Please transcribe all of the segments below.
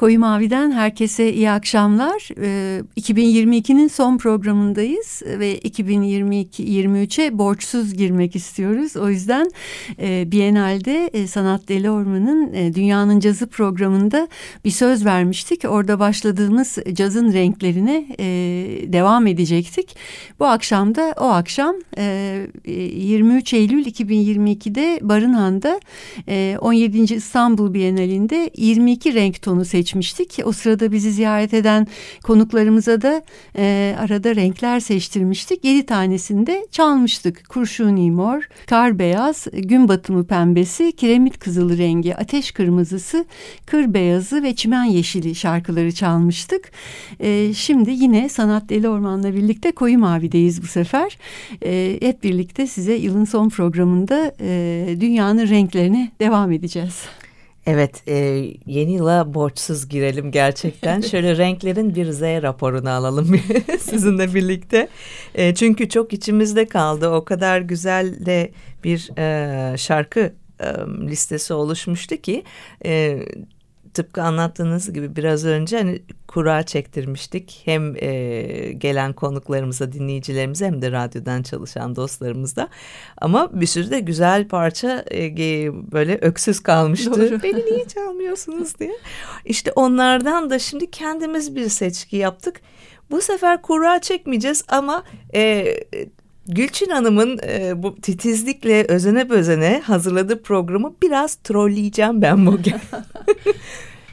Koyu Mavi'den herkese iyi akşamlar. 2022'nin son programındayız ve 2022-23'e borçsuz girmek istiyoruz. O yüzden e, Biennale'de e, Sanat Deli Orman'ın e, Dünyanın Cazı programında bir söz vermiştik. Orada başladığımız cazın renklerine devam edecektik. Bu akşam da o akşam 23 Eylül 2022'de Barınhan'da 17. İstanbul Bienalinde 22 renk tonu seçilmiştik seçmiştik. O sırada bizi ziyaret eden konuklarımıza da e, arada renkler seçtirmiştik. Yedi tanesini de çalmıştık. Kurşuni mor, kar beyaz, gün batımı pembesi, kiremit kızılı rengi, ateş kırmızısı, kır beyazı ve çimen yeşili şarkıları çalmıştık. E, şimdi yine Sanat Deli Orman'la birlikte Koyu Mavi'deyiz bu sefer. E, hep birlikte size yılın son programında e, dünyanın renklerine devam edeceğiz. Evet, e, yeni yıla borçsuz girelim gerçekten. Şöyle renklerin bir Z raporunu alalım sizinle birlikte. E, çünkü çok içimizde kaldı. O kadar güzel de bir e, şarkı e, listesi oluşmuştu ki... E, tıpkı anlattığınız gibi biraz önce hani kura çektirmiştik. Hem e, gelen konuklarımıza, dinleyicilerimize hem de radyodan çalışan dostlarımızda. Ama bir sürü de güzel parça e, böyle öksüz kalmıştı. Doğru. Beni niye çalmıyorsunuz diye. İşte onlardan da şimdi kendimiz bir seçki yaptık. Bu sefer kura çekmeyeceğiz ama e, Gülçin Hanım'ın e, bu titizlikle özene bözene hazırladığı programı biraz trolleyeceğim ben bugün.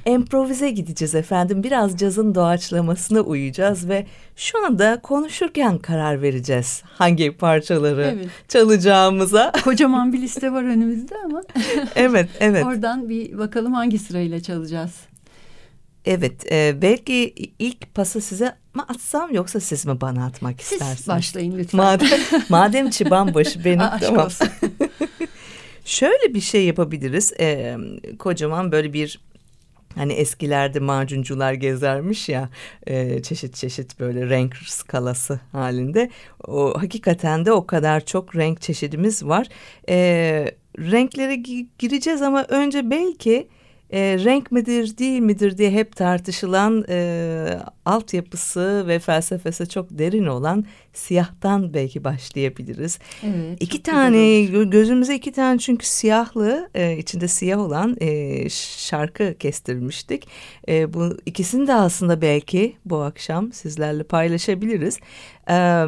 Emprovize gideceğiz efendim. Biraz cazın doğaçlamasına uyacağız ve şu anda konuşurken karar vereceğiz hangi parçaları evet. çalacağımıza. Kocaman bir liste var önümüzde ama. evet, evet. Oradan bir bakalım hangi sırayla çalacağız. Evet, e, belki ilk pası size mi atsam yoksa siz mi bana atmak siz istersiniz? Siz başlayın lütfen. Madem, madem çıban başı benim tamam. Şöyle bir şey yapabiliriz. E, kocaman böyle bir Hani eskilerde macuncular gezermiş ya e, çeşit çeşit böyle renk skalası halinde. O hakikaten de o kadar çok renk çeşidimiz var. E, renklere gireceğiz ama önce belki e, renk midir değil midir diye hep tartışılan e, altyapısı ve felsefesi çok derin olan siyahtan belki başlayabiliriz. Evet, iki tane gözümüze iki tane çünkü siyahlı e, içinde siyah olan e, şarkı kestirmiştik. E, bu ikisini de aslında belki bu akşam sizlerle paylaşabiliriz. E,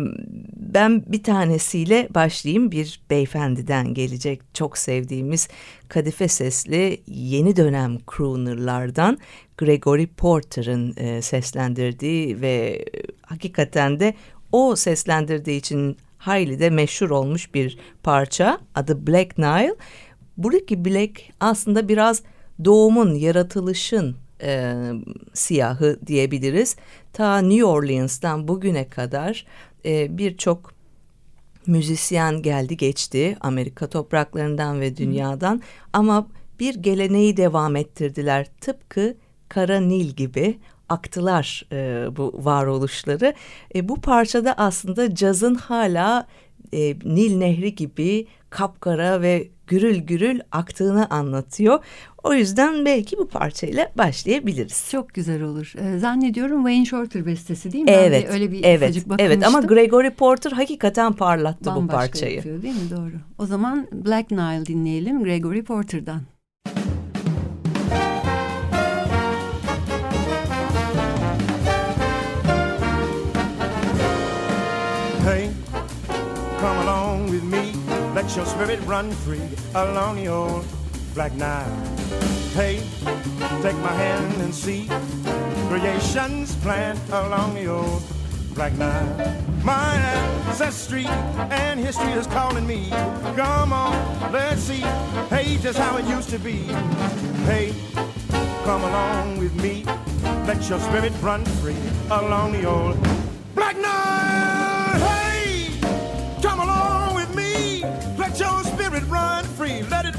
ben bir tanesiyle başlayayım bir beyefendiden gelecek çok sevdiğimiz kadife sesli yeni dönem croonerlardan Gregory Porter'ın e, seslendirdiği ve hakikaten de o seslendirdiği için hayli de meşhur olmuş bir parça adı Black Nile. Buradaki Black aslında biraz doğumun, yaratılışın e, siyahı diyebiliriz. Ta New Orleans'tan bugüne kadar e, birçok müzisyen geldi geçti Amerika topraklarından ve dünyadan ama bir geleneği devam ettirdiler tıpkı Kara Nil gibi aktılar e, bu varoluşları. E, bu parçada aslında cazın hala e, Nil Nehri gibi kapkara ve gürül gürül aktığını anlatıyor. O yüzden belki bu parçayla başlayabiliriz. Çok güzel olur. Ee, zannediyorum Wayne Shorter bestesi değil mi? Evet. Ben öyle bir evet, evet ama Gregory Porter hakikaten parlattı Bambaşka bu parçayı. yapıyor değil mi? Doğru. O zaman Black Nile dinleyelim Gregory Porter'dan. Let your spirit run free along the old Black Nile. Hey, take my hand and see creation's plan along the old Black Nile. My ancestry and history is calling me. Come on, let's see, hey, just how it used to be. Hey, come along with me. Let your spirit run free along the old Black Nile. Hey, come along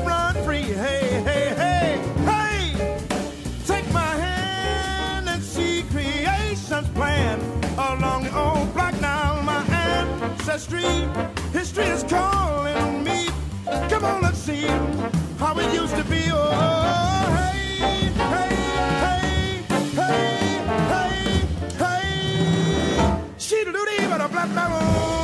run free. Hey, hey, hey, hey! Take my hand and see creation's plan along the old black now. My ancestry, history is calling me. Come on, let's see how it used to be. Oh, hey, hey, hey, hey, hey, hey. She do the but black now.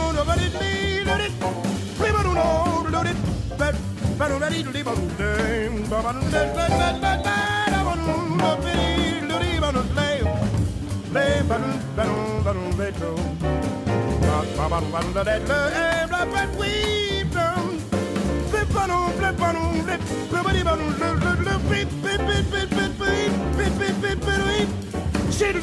Shit,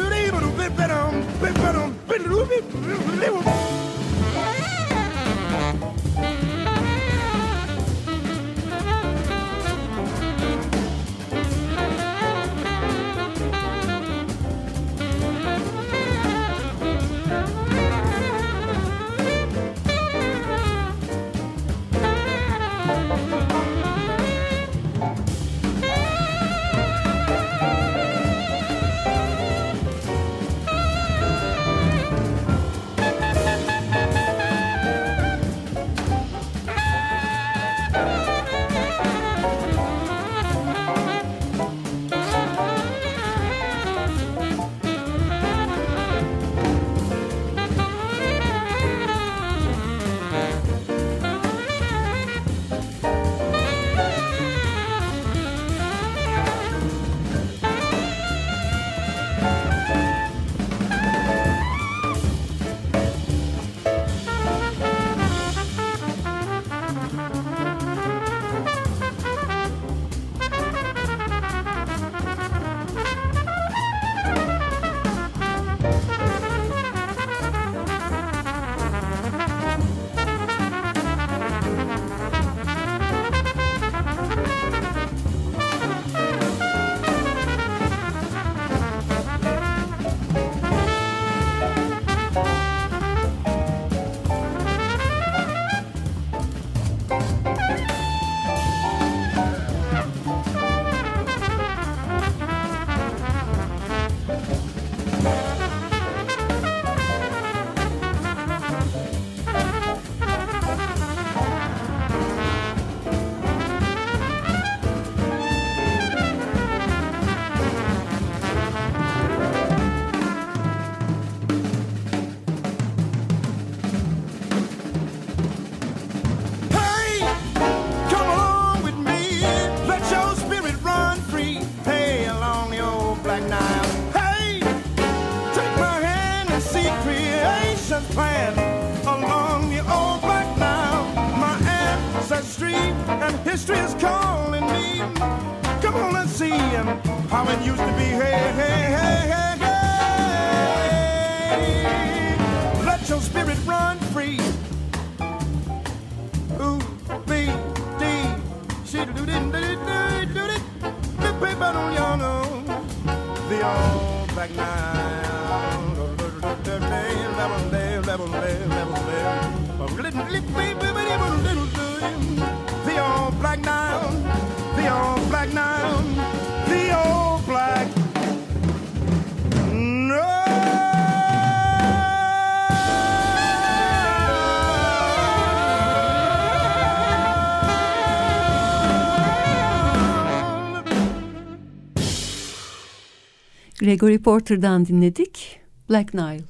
Gregory Porter'dan dinledik. Black Nile.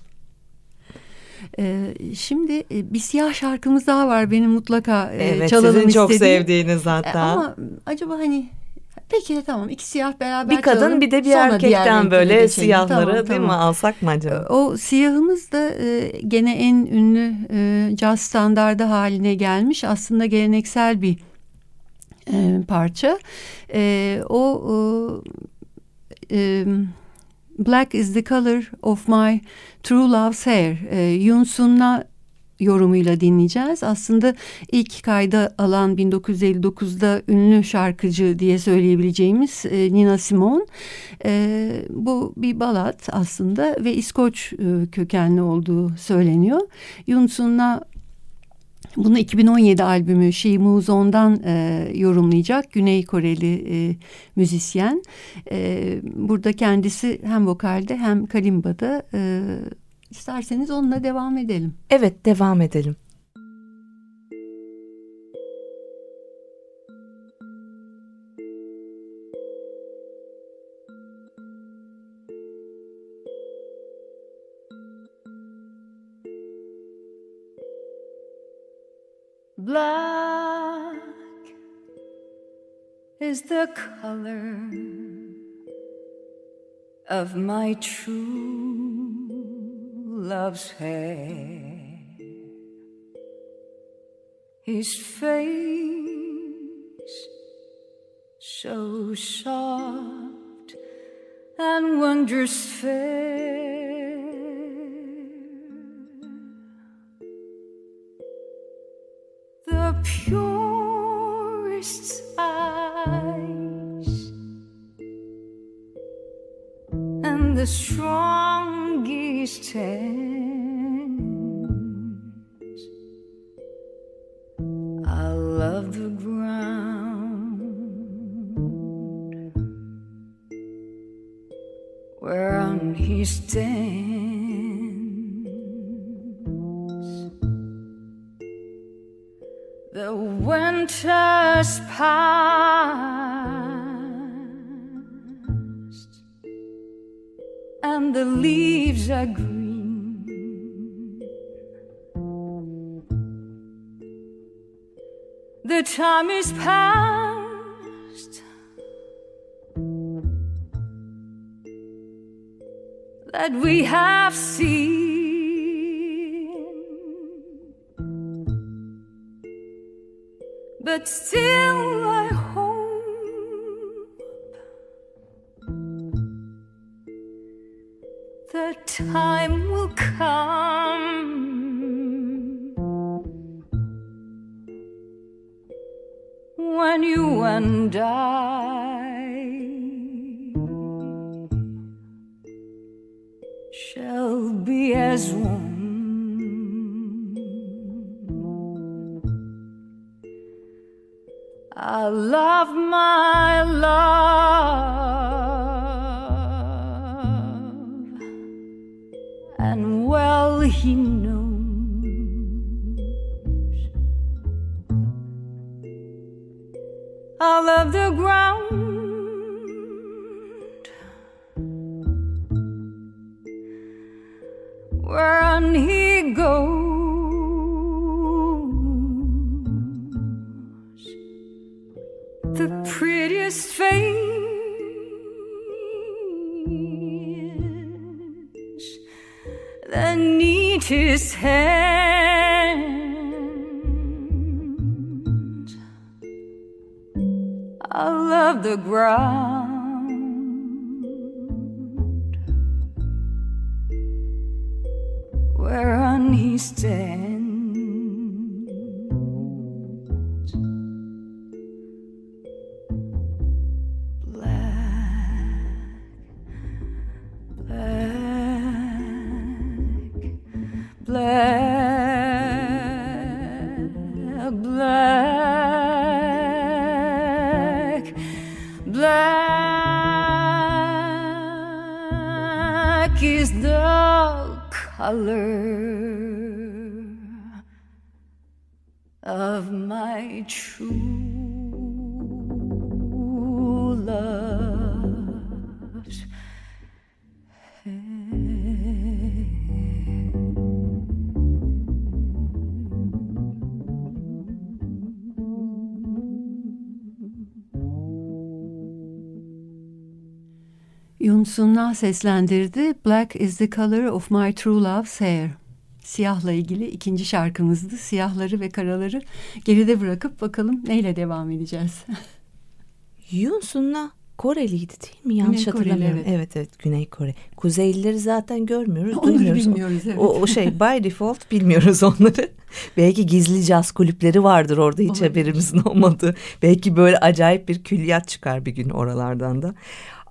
Ee, şimdi e, bir siyah şarkımız daha var benim mutlaka e, evet, çalalım sizin istediğim. çok sevdiğiniz hatta. E, ama acaba hani Peki de tamam iki siyah beraber Bir kadın çalalım. bir de bir Sonra erkekten böyle siyahları tamam, değil tamam. mi alsak mı acaba? O siyahımız da e, gene en ünlü e, caz standardı haline gelmiş. Aslında geleneksel bir e, parça. E, o e, Black is the color of my true love's hair. E, Yun Sun'la yorumuyla dinleyeceğiz. Aslında ilk kayda alan 1959'da ünlü şarkıcı diye söyleyebileceğimiz e, Nina Simone. E, bu bir balat aslında ve İskoç e, kökenli olduğu söyleniyor. Yun Sun'la bunu 2017 albümü She Moves On'dan e, yorumlayacak Güney Koreli e, müzisyen. E, burada kendisi hem vokalde hem kalimbada. E, isterseniz onunla devam edelim. Evet devam edelim. Black is the color of my true love's hair. His face so soft and wondrous fair. You and I shall be as one. Is the color of my true love's Yun Sunna seslendirdi. Black is the color of my true love's hair. Siyahla ilgili ikinci şarkımızdı. Siyahları ve karaları geride bırakıp bakalım neyle devam edeceğiz. Yun Sunna Koreliydi değil mi? Yanlış Güney hatırlamıyorum. Koreli, evet. evet evet Güney Kore. Kuzeylileri zaten görmüyoruz, onları duymuyoruz. bilmiyoruz evet. O, o şey by default bilmiyoruz onları. Belki gizli caz kulüpleri vardır orada hiç Olabilir. haberimizin olmadığı. Belki böyle acayip bir külliyat çıkar bir gün oralardan da.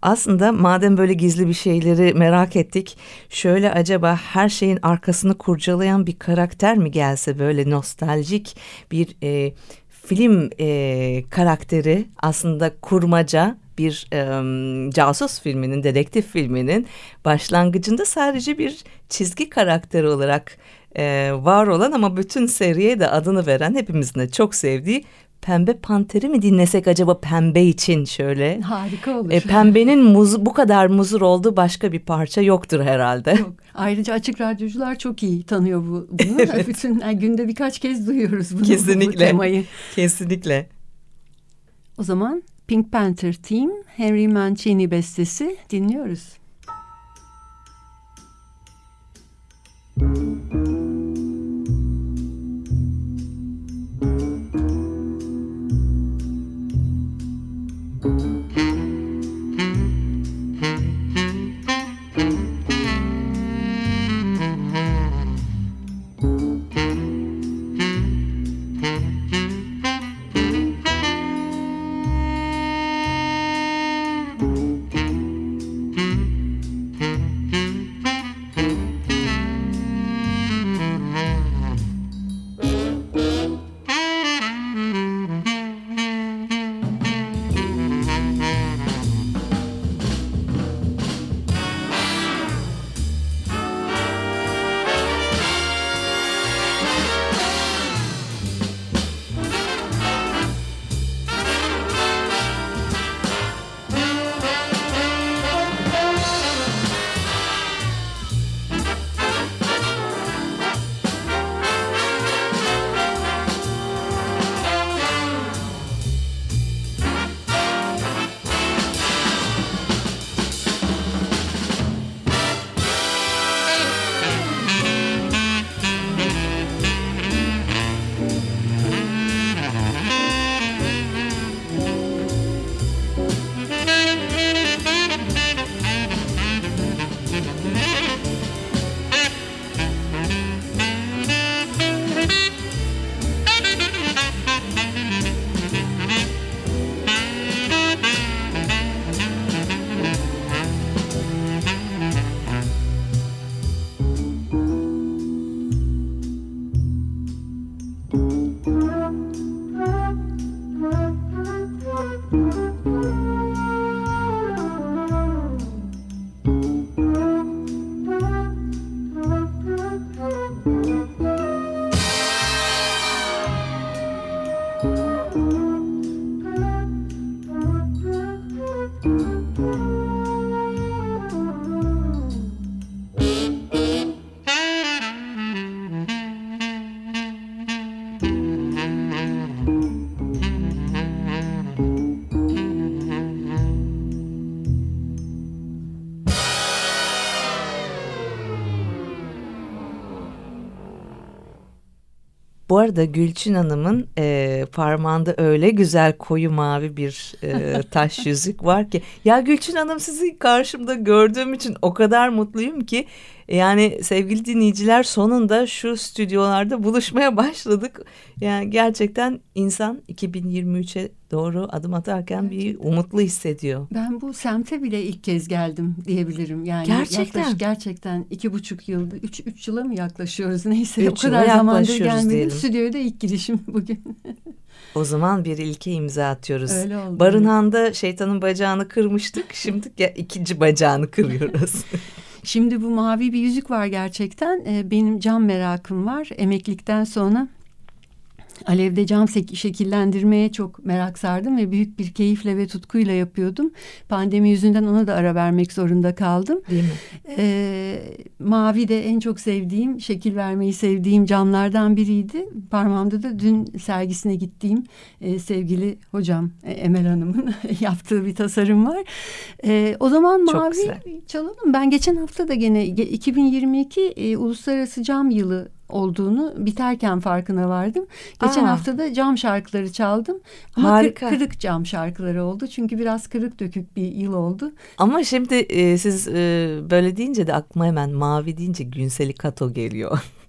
Aslında madem böyle gizli bir şeyleri merak ettik, şöyle acaba her şeyin arkasını kurcalayan bir karakter mi gelse böyle nostaljik bir e, film e, karakteri aslında kurmaca bir e, casus filminin, dedektif filminin başlangıcında sadece bir çizgi karakteri olarak e, var olan ama bütün seriye de adını veren hepimizin de çok sevdiği Pembe Panter'i mi dinlesek acaba pembe için şöyle? Harika olur. E, pembenin muz, bu kadar muzur olduğu başka bir parça yoktur herhalde. Yok. Ayrıca açık radyocular çok iyi tanıyor bu, bunu. evet. Bütün yani günde birkaç kez duyuyoruz bunu. Kesinlikle. Bu temayı. Kesinlikle. O zaman Pink Panther Team, Henry Mancini bestesi dinliyoruz. Arada Gülçin Hanım'ın e, parmağında öyle güzel koyu mavi bir e, taş yüzük var ki. Ya Gülçin Hanım sizi karşımda gördüğüm için o kadar mutluyum ki. Yani sevgili dinleyiciler sonunda şu stüdyolarda buluşmaya başladık. Yani gerçekten insan 2023'e doğru adım atarken bir umutlu hissediyor. Ben bu semte bile ilk kez geldim diyebilirim. Yani gerçekten. Yaklaş, gerçekten iki buçuk yıl, üç, üç yıla mı yaklaşıyoruz neyse. Üç o kadar zamandır gelmedim. Stüdyoya da ilk girişim bugün. O zaman bir ilke imza atıyoruz. Öyle oldu. Barınhan'da şeytanın bacağını kırmıştık. Şimdi ikinci bacağını kırıyoruz. Şimdi bu mavi bir yüzük var gerçekten. Ee, benim cam merakım var. Emeklilikten sonra Alevde cam şekillendirmeye çok merak sardım ve büyük bir keyifle ve tutkuyla yapıyordum. Pandemi yüzünden ona da ara vermek zorunda kaldım. Değil mi? Ee, mavi de en çok sevdiğim, şekil vermeyi sevdiğim camlardan biriydi. Parmağımda da dün sergisine gittiğim e, sevgili hocam e, Emel Hanım'ın yaptığı bir tasarım var. E, o zaman mavi çalalım. Ben geçen hafta da gene 2022 e, Uluslararası Cam Yılı olduğunu biterken farkına vardım. Geçen Aa. hafta da cam şarkıları çaldım. Ama Harika. kırık cam şarkıları oldu. Çünkü biraz kırık dökük bir yıl oldu. Ama şimdi e, siz e, böyle deyince de aklıma hemen mavi deyince Günseli Kato geliyor.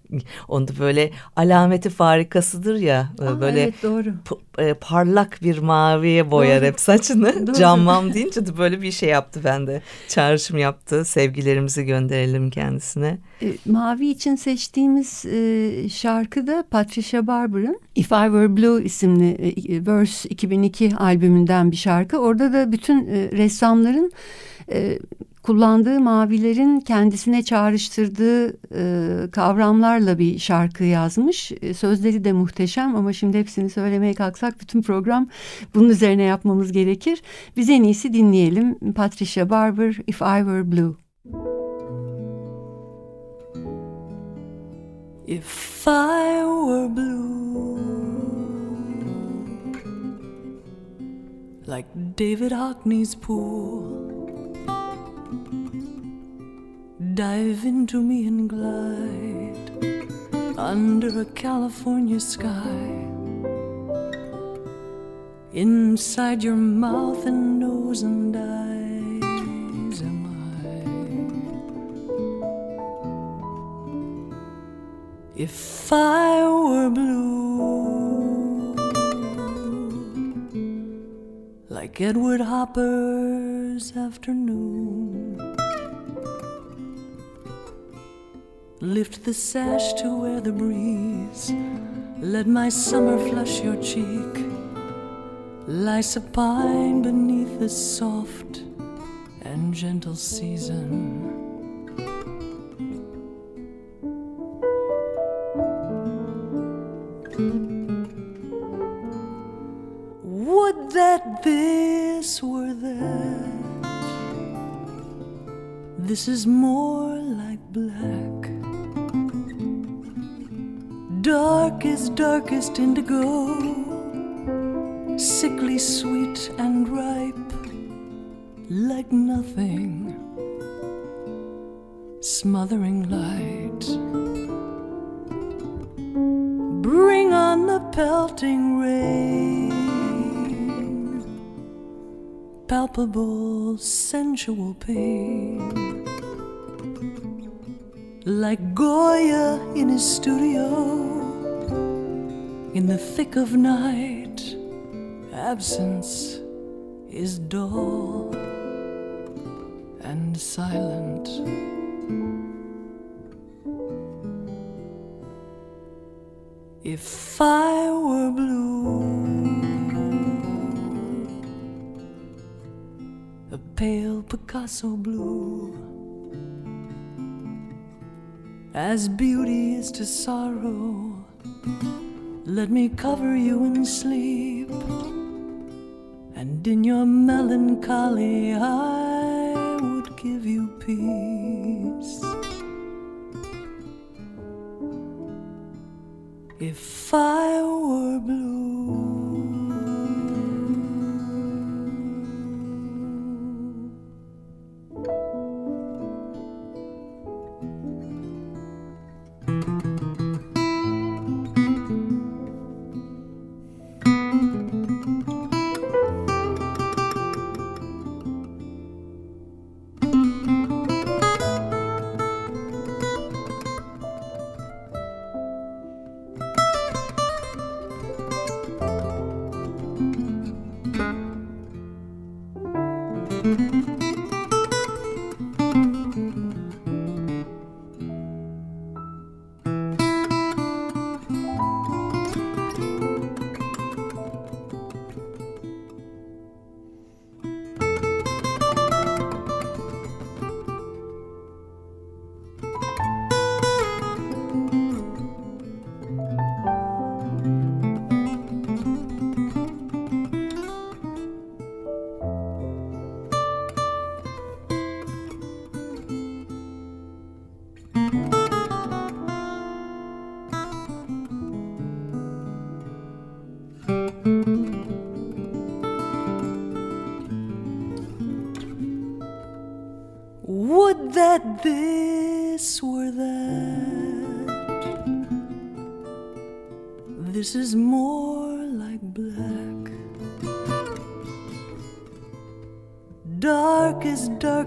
Onda böyle alameti farikasıdır ya Aa, böyle evet, doğru. E, parlak bir maviye boyar doğru. hep saçını. Doğru. Cammam deyince de böyle bir şey yaptı bende. Çağrışım yaptı. Sevgilerimizi gönderelim kendisine. E, mavi için seçtiğimiz e, şarkı da Patricia Barber'ın If I Were Blue isimli e, Verse 2002 albümünden bir şarkı. Orada da bütün e, ressamların e, kullandığı mavilerin kendisine çağrıştırdığı e, kavramlarla bir şarkı yazmış. E, sözleri de muhteşem ama şimdi hepsini söylemeye kalksak bütün program bunun üzerine yapmamız gerekir. Biz en iyisi dinleyelim. Patricia Barber, If I Were Blue. If I were blue like David Hockney's pool. Dive into me and glide under a California sky. Inside your mouth and nose and eyes am I. If I were blue, like Edward Hopper's afternoon. Lift the sash to where the breeze. Let my summer flush your cheek. Lie supine beneath the soft and gentle season. Would that this were that. This is more like black. Dark is darkest indigo, sickly sweet and ripe, like nothing. Smothering light. Bring on the pelting rain palpable, sensual pain. Like Goya in his studio, in the thick of night, absence is dull and silent. If I were blue, a pale Picasso blue, as beauty is to sorrow, let me cover you in sleep, and in your melancholy I would give you peace. If I were blue.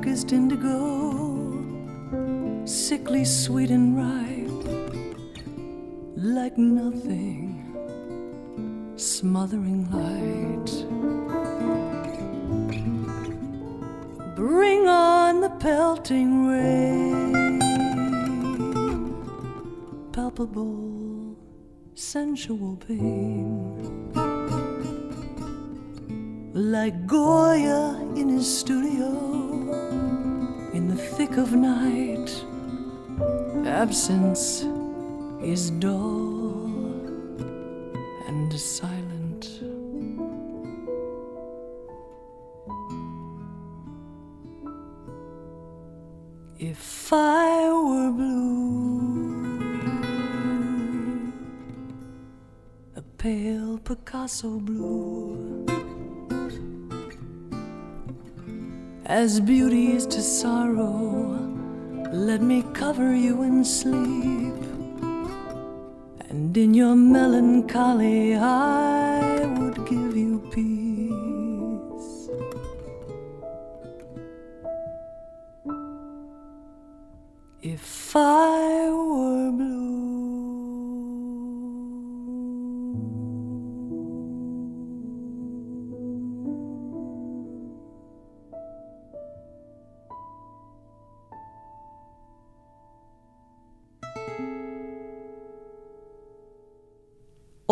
Darkest indigo, sickly sweet and ripe, like nothing, smothering light. Bring on the pelting rain, palpable, sensual pain. Like Goya absence is dull and silent. If I were blue, a pale Picasso blue, as beauty is to sorrow. Let me cover you in sleep, and in your melancholy, I would give you peace. If I were blue.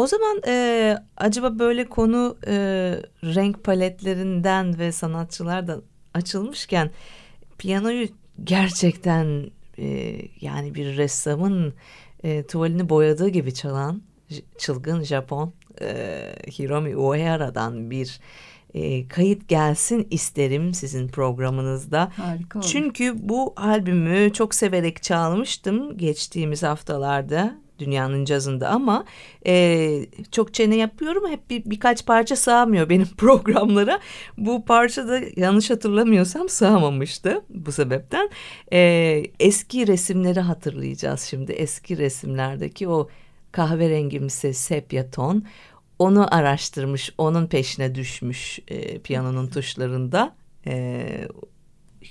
O zaman e, acaba böyle konu e, renk paletlerinden ve sanatçılardan açılmışken piyanoyu gerçekten e, yani bir ressamın e, tuvalini boyadığı gibi çalan çılgın Japon e, Hiromi Uehara'dan bir e, kayıt gelsin isterim sizin programınızda. Harika olur. Çünkü bu albümü çok severek çalmıştım geçtiğimiz haftalarda dünyanın cazında ama e, çok çene yapıyorum hep bir, birkaç parça sığamıyor benim programlara. Bu parça da yanlış hatırlamıyorsam sığamamıştı bu sebepten. E, eski resimleri hatırlayacağız şimdi eski resimlerdeki o kahverengimsi sepya ton onu araştırmış onun peşine düşmüş e, piyanonun tuşlarında. E,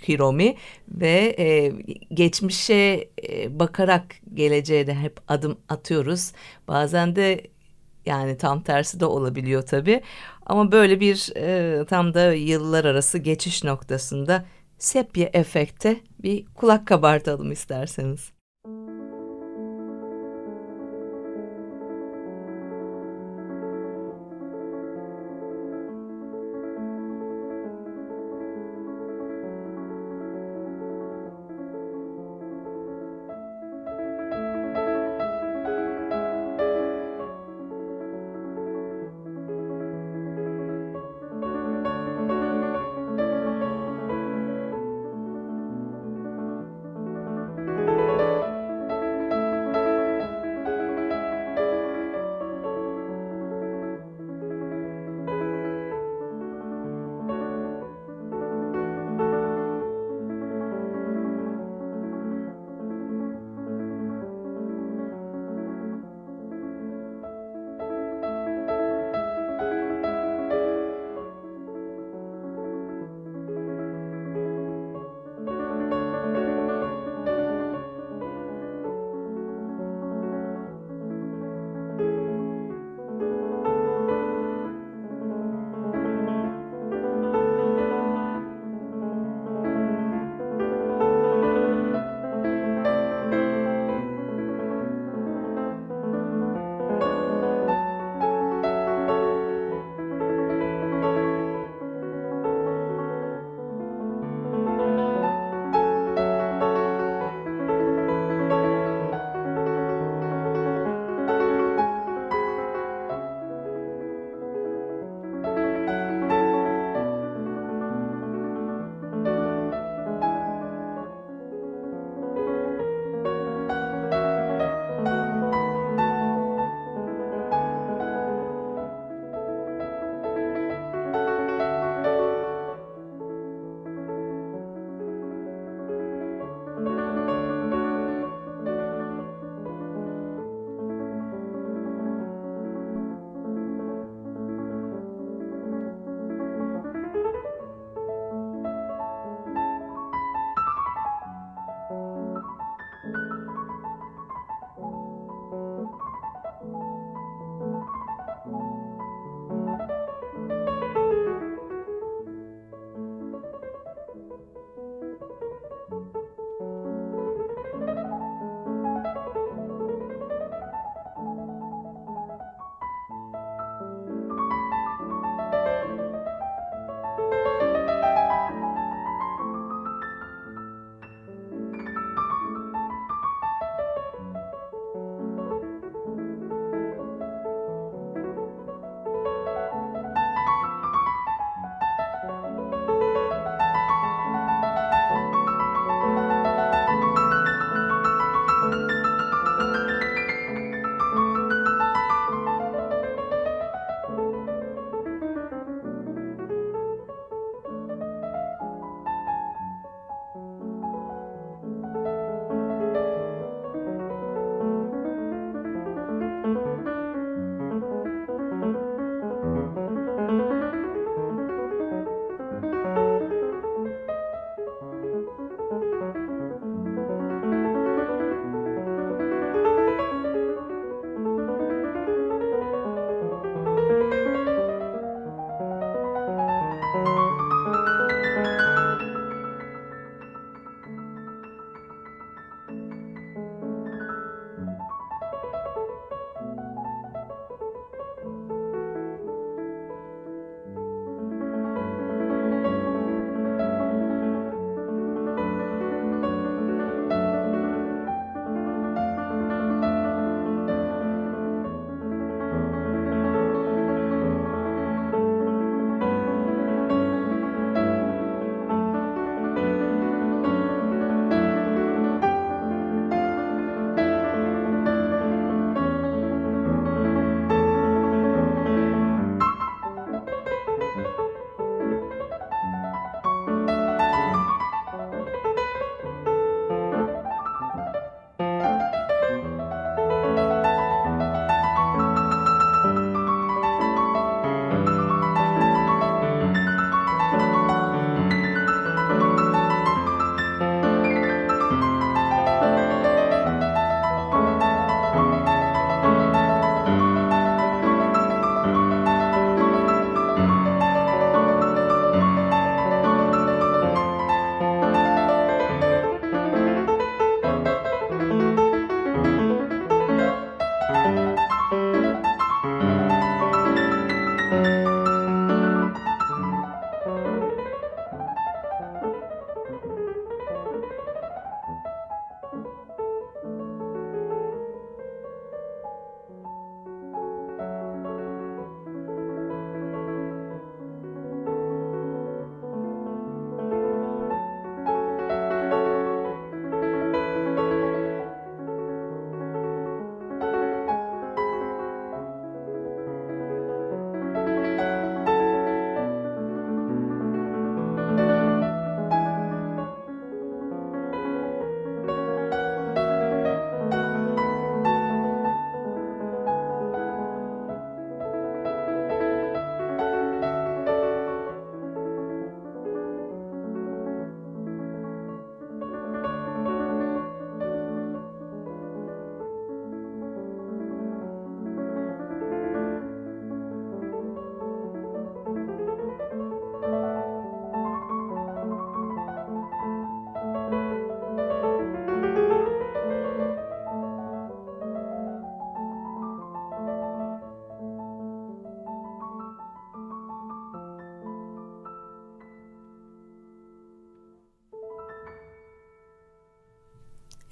Hiromi ve e, geçmişe e, bakarak geleceğe de hep adım atıyoruz. Bazen de yani tam tersi de olabiliyor tabii. Ama böyle bir e, tam da yıllar arası geçiş noktasında sepya efekte bir kulak kabartalım isterseniz.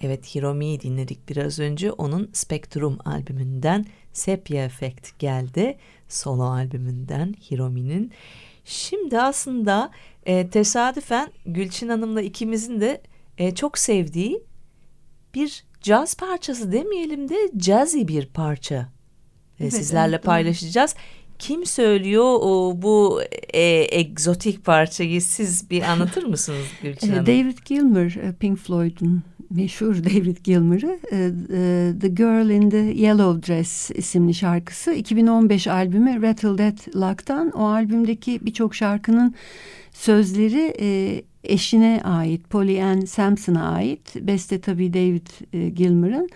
Evet Hiromi'yi dinledik biraz önce. Onun Spectrum albümünden Sepia Effect geldi. Solo albümünden Hiromi'nin. Şimdi aslında e, tesadüfen Gülçin Hanım'la ikimizin de e, çok sevdiği bir caz parçası demeyelim de jazzy bir parça e, evet, sizlerle evet, paylaşacağız. Kim söylüyor o, bu e, egzotik parçayı siz bir anlatır mısınız Gülçin e, Hanım? David Gilmer, e, Pink Floyd'un meşhur David Gilmer'ı The Girl in the Yellow Dress isimli şarkısı 2015 albümü Rattle That Luck'tan o albümdeki birçok şarkının sözleri eşine ait Polly Ann Sampson'a ait beste tabii David Gilmer'ın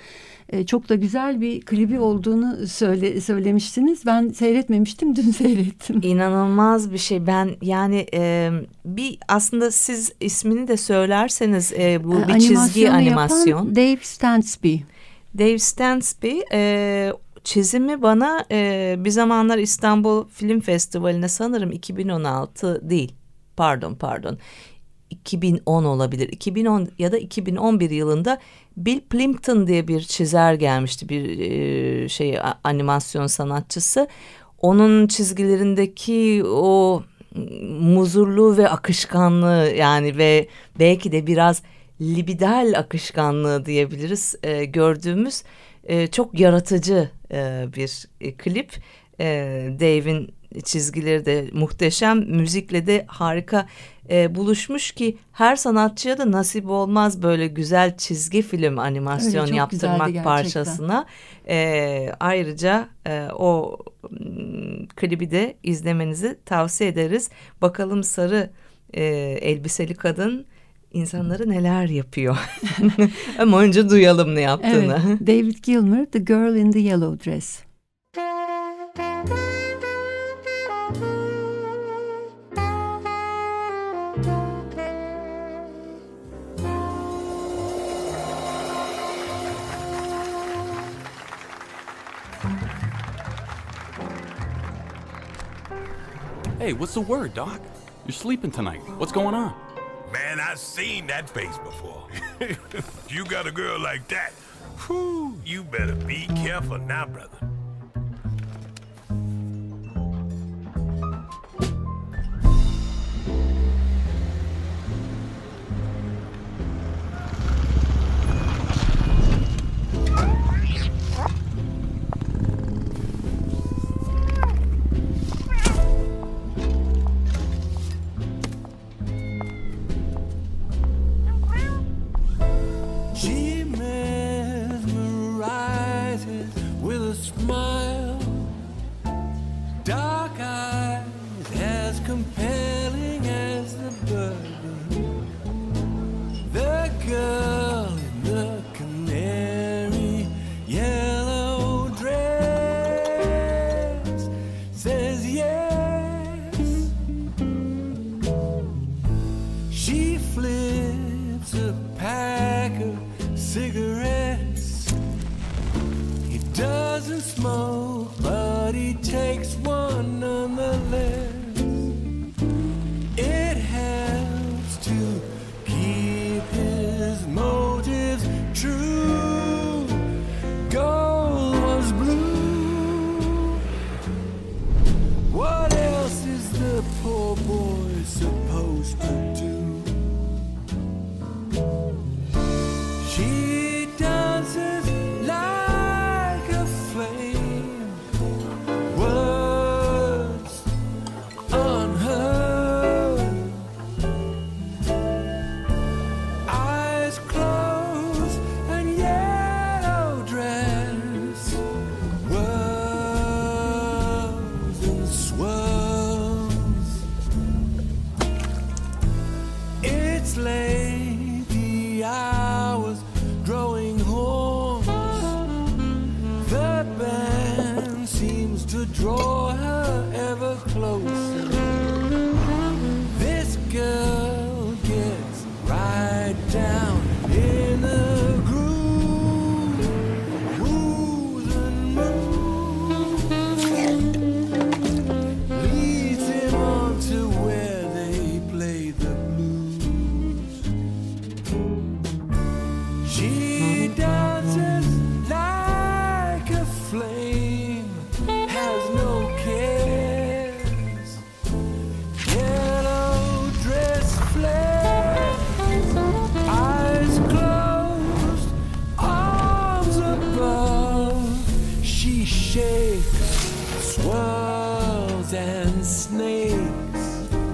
e, çok da güzel bir klibi olduğunu söyle, söylemiştiniz. Ben seyretmemiştim, dün seyrettim. İnanılmaz bir şey. Ben yani e, bir aslında siz ismini de söylerseniz e, bu bir çizgi animasyon. Dave Stansby. Dave Stansby e, çizimi bana e, bir zamanlar İstanbul Film Festivali'ne sanırım 2016 değil. Pardon pardon. 2010 olabilir. 2010 ya da 2011 yılında Bill Plimpton diye bir çizer gelmişti bir e, şey animasyon sanatçısı. Onun çizgilerindeki o muzurluğu ve akışkanlığı yani ve belki de biraz libidal akışkanlığı diyebiliriz e, gördüğümüz e, çok yaratıcı e, bir e, klip. E, Dave'in çizgileri de muhteşem, müzikle de harika e, buluşmuş ki her sanatçıya da nasip olmaz böyle güzel çizgi film animasyon yaptırmak parçasına. E, ayrıca e, o klibi de izlemenizi tavsiye ederiz. Bakalım sarı e, elbiseli kadın insanları neler yapıyor. Ama önce duyalım ne yaptığını. Evet, David Gilmer, The Girl in the Yellow Dress. Hey, what's the word, Doc? You're sleeping tonight. What's going on? Man, I've seen that face before. you got a girl like that, whew, you better be careful now, brother. snakes.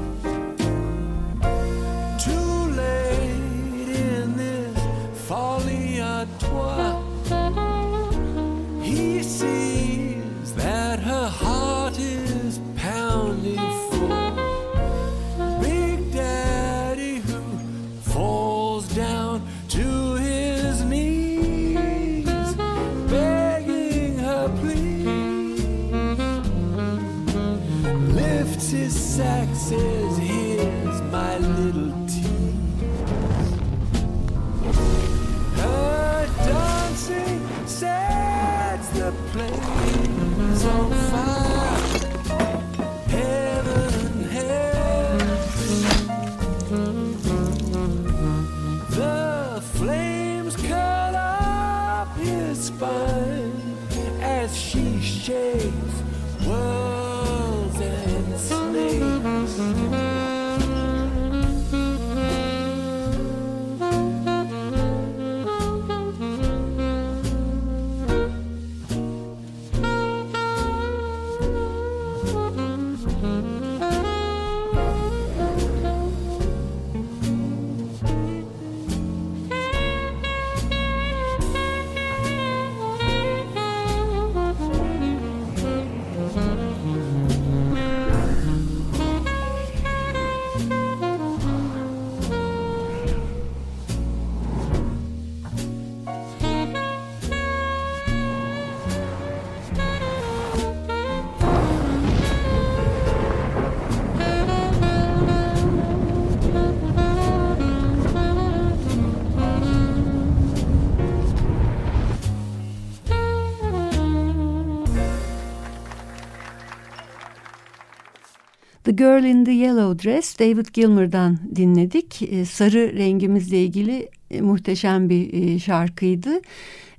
Girl in the Yellow Dress David Gilmour'dan dinledik. Ee, sarı rengimizle ilgili e, muhteşem bir e, şarkıydı.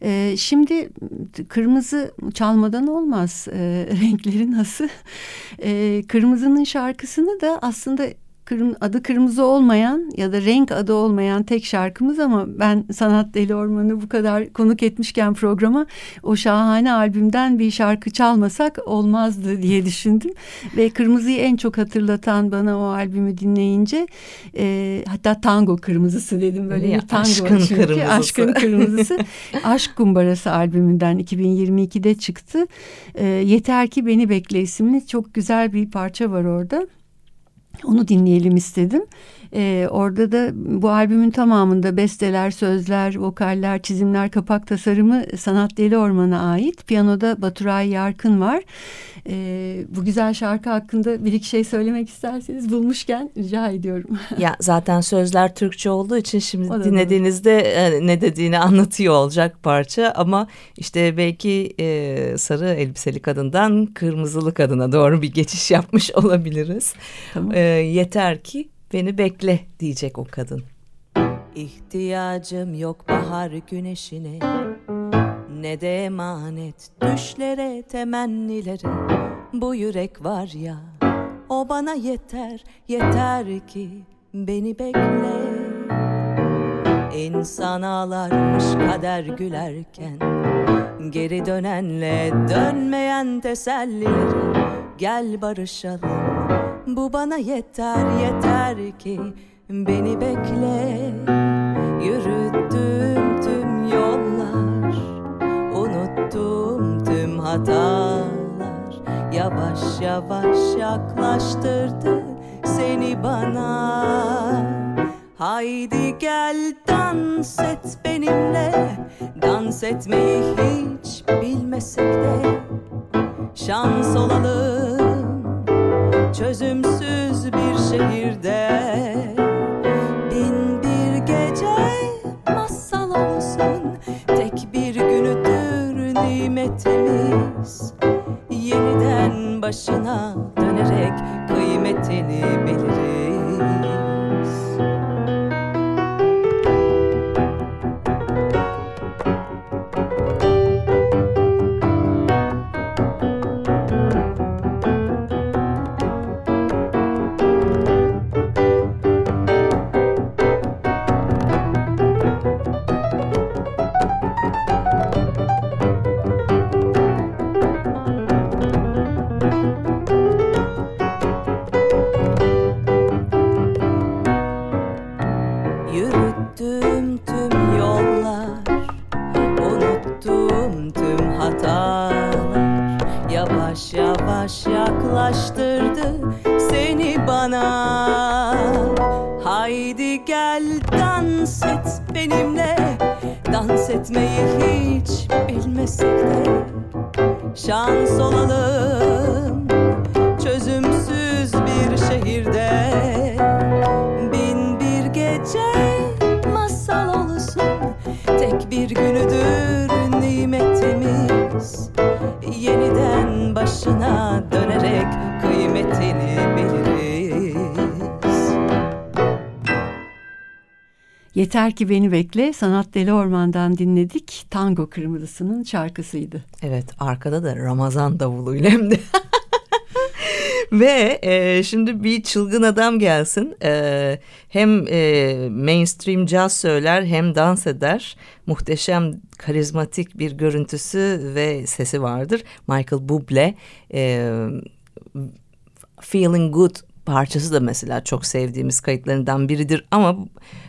Ee, şimdi kırmızı çalmadan olmaz e, renkleri nasıl? Kırmızının şarkısını da aslında kırm adı kırmızı olmayan ya da renk adı olmayan tek şarkımız ama ben Sanat Deli Ormanı bu kadar konuk etmişken programa o şahane albümden bir şarkı çalmasak olmazdı diye düşündüm. Ve kırmızıyı en çok hatırlatan bana o albümü dinleyince e, hatta tango kırmızısı dedim böyle ya, bir tango aşkın çünkü. kırmızısı. Aşkın kırmızısı. Aşk Kumbarası albümünden 2022'de çıktı. E, Yeter ki beni bekle isimli çok güzel bir parça var orada. Onu dinleyelim istedim. Ee, orada da bu albümün tamamında besteler, sözler, vokaller, çizimler, kapak tasarımı Sanat Deli Orman'a ait. Piyanoda Baturay Yarkın var. Ee, bu güzel şarkı hakkında bir iki şey söylemek isterseniz bulmuşken rica ediyorum. Ya zaten sözler Türkçe olduğu için şimdi dinlediğinizde e, ne dediğini anlatıyor olacak parça. Ama işte belki e, sarı elbiseli kadından kırmızılı kadına doğru bir geçiş yapmış olabiliriz. Tamam. E, yeter ki Beni bekle diyecek o kadın. İhtiyacım yok bahar güneşine. Ne de emanet düşlere temennilere. Bu yürek var ya o bana yeter Yeter ki beni bekle. İnsan ağlarmış kader gülerken Geri dönenle dönmeyen tesellileri. Gel barışalım bu bana yeter yeter ki beni bekle. Yürüttüm tüm yollar Unuttum tüm hatalar. Yavaş yavaş yaklaştırdı seni bana. Haydi gel dans et benimle. Dans etmeyi hiç bilmesek de. Şans olalım çözümsüz bir şehirde. Bin bir gece masal olsun. Tek bir günüdür nimetimiz. Yeniden başına dönerek kıymetini biliriz Yürüttüm tüm yollar Unuttum tüm hatalar. Yavaş yavaş yaklaştırdı seni bana. Haydi gel dans et benimle Dans etmeyi hiç bilmesek de. Şans olalım. bir günüdür nimetimiz Yeniden başına dönerek kıymetini biliriz Yeter ki beni bekle Sanat Deli Orman'dan dinledik. Tango Kırmızısı'nın şarkısıydı. Evet arkada da Ramazan davuluyla hem de. Ve e, şimdi bir çılgın adam gelsin. E, hem e, mainstream jazz söyler hem dans eder. Muhteşem karizmatik bir görüntüsü ve sesi vardır. Michael Bublé. E, Feeling Good parçası da mesela çok sevdiğimiz kayıtlarından biridir ama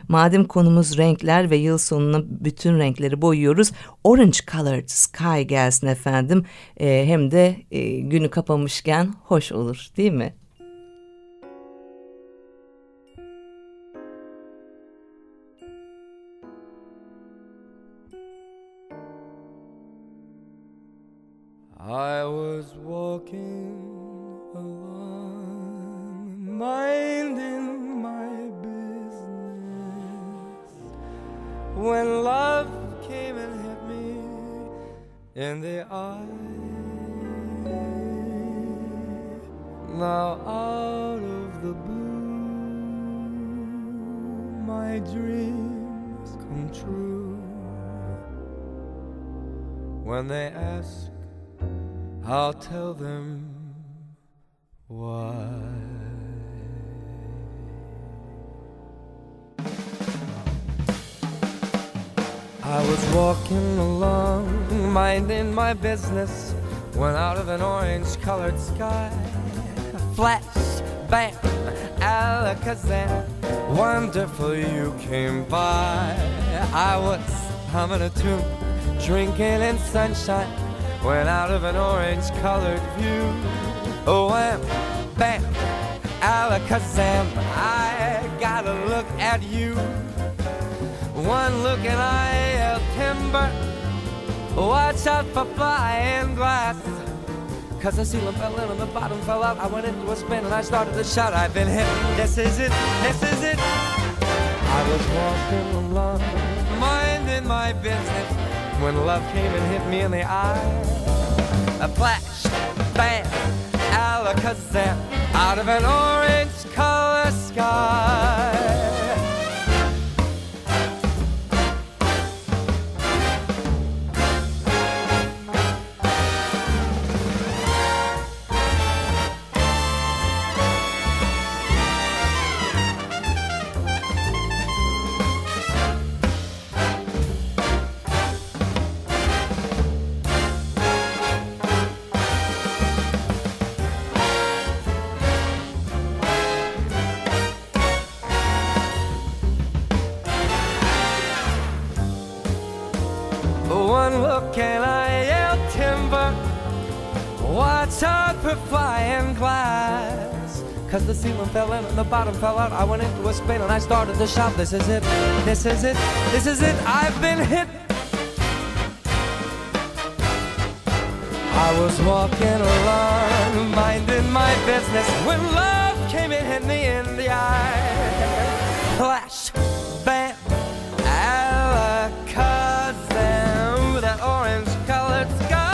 madem konumuz renkler ve yıl sonuna bütün renkleri boyuyoruz Orange Colored Sky gelsin efendim e, hem de e, günü kapamışken hoş olur değil mi? I was walking in the eye. Now out of the blue, my dreams come true when they ask I'll tell them why. I was walking along, minding my business, when out of an orange colored sky, flash, bam, alakazam, wonderful you came by. I was humming a tune, drinking in sunshine when out of an orange colored view. Oh, wham, bam, alakazam, I gotta look at you. One look and I yell timber. Watch out for flying glass. Cause the ceiling fell in and the bottom fell out. I went into a spin and I started to shout. I've been hit. This is it. This is it. I was walking along, minding my business when love came and hit me in the eye. A flash, bam, alakazam, out of an orange color sky. Cause the ceiling fell in and the bottom fell out. I went into a spin and I started to shout, This is it, this is it, this is it, I've been hit. I was walking along, minding my business, when love came and hit me in the eye. Flash, bam, alakazam, that orange colored sky.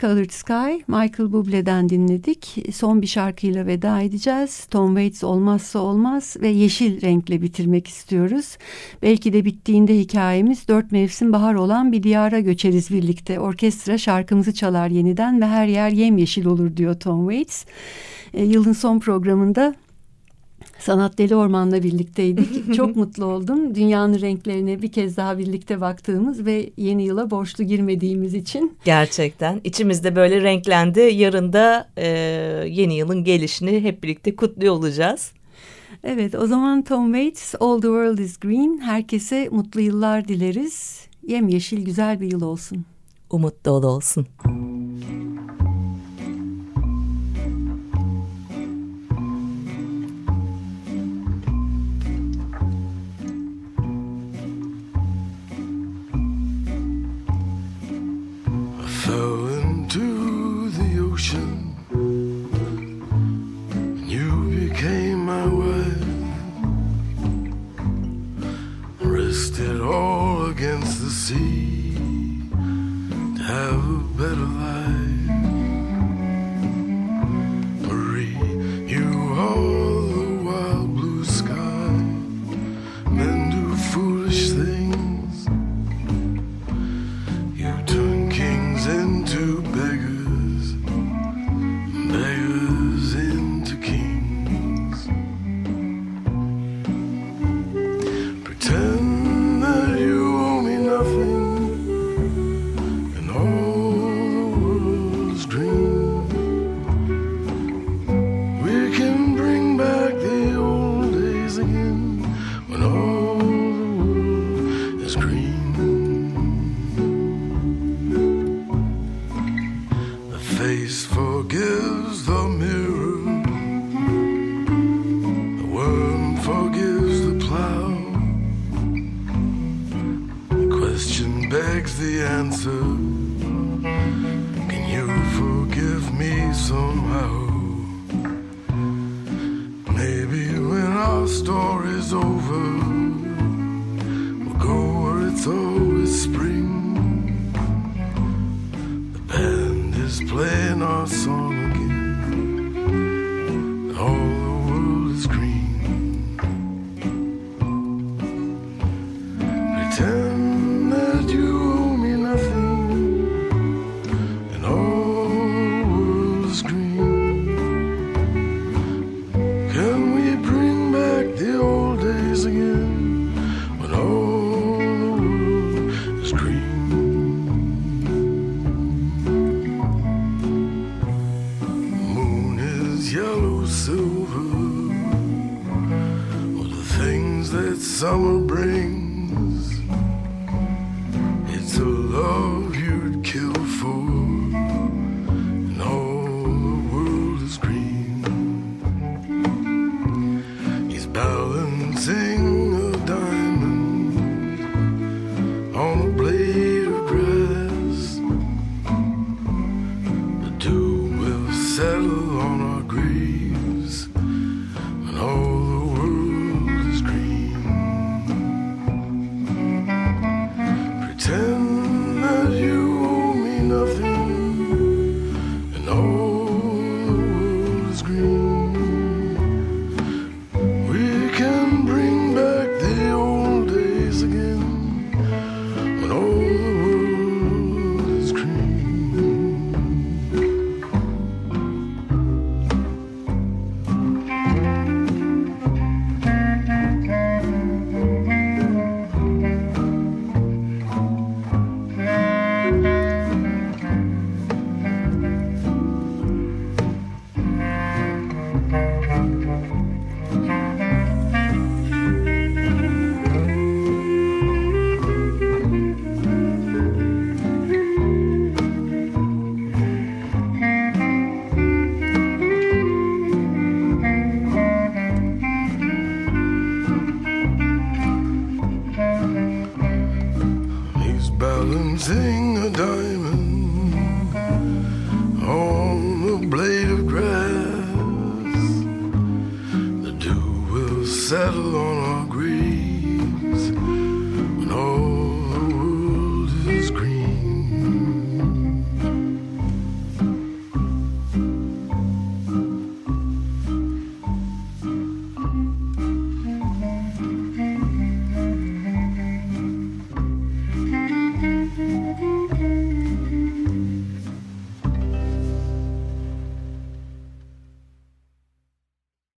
Colored Sky, Michael Bublé'den dinledik. Son bir şarkıyla veda edeceğiz. Tom Waits olmazsa olmaz ve yeşil renkle bitirmek istiyoruz. Belki de bittiğinde hikayemiz dört mevsim bahar olan bir diyara göçeriz birlikte. Orkestra şarkımızı çalar yeniden ve her yer yemyeşil olur diyor Tom Waits. E, yılın son programında Sanat Deli Orman'la birlikteydik. Çok mutlu oldum. Dünyanın renklerine bir kez daha birlikte baktığımız ve yeni yıla borçlu girmediğimiz için. Gerçekten içimizde böyle renklendi. Yarın da e, yeni yılın gelişini hep birlikte kutluyor olacağız. Evet o zaman Tom Waits All the World is Green. Herkese mutlu yıllar dileriz. Yemyeşil güzel bir yıl olsun. Umut dolu olsun. roll against the sea to have a better life.